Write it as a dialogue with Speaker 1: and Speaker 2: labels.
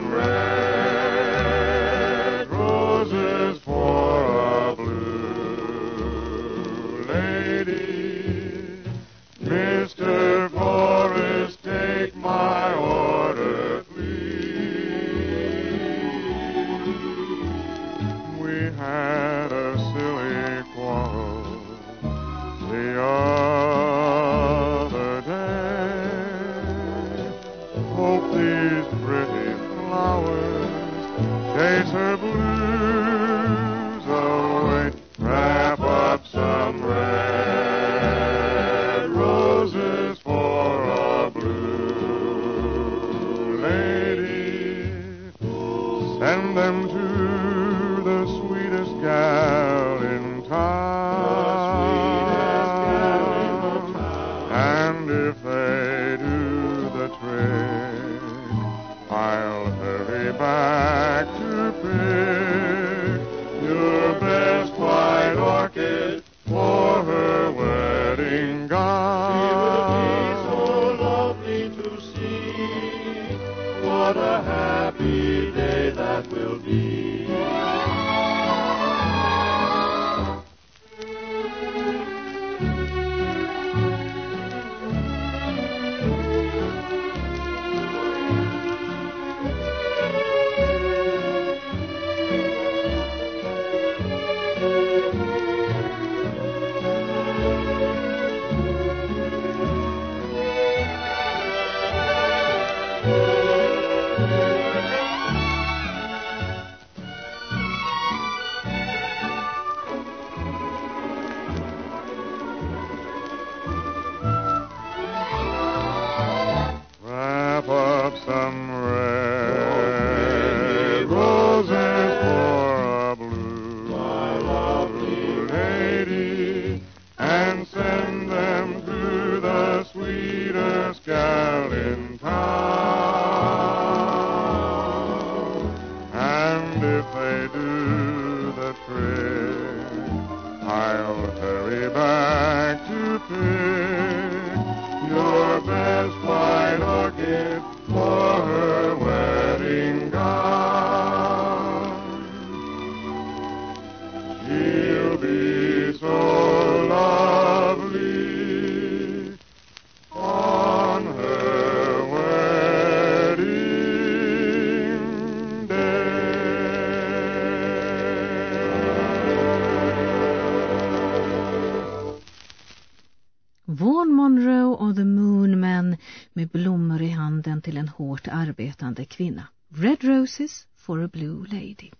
Speaker 1: red roses for a blue lady. Mr. Florist, take my order, please. We had a silly quarrel the other day. Hope these pretty flowers chase her blues away. Wrap up some red roses for a blue lady. Send them to that will be. Wrap do the trick, I'll hurry back to pick
Speaker 2: Vaughan Monroe och The Moon Men med blommor i handen till en hårt arbetande kvinna. Red Roses for a Blue Lady.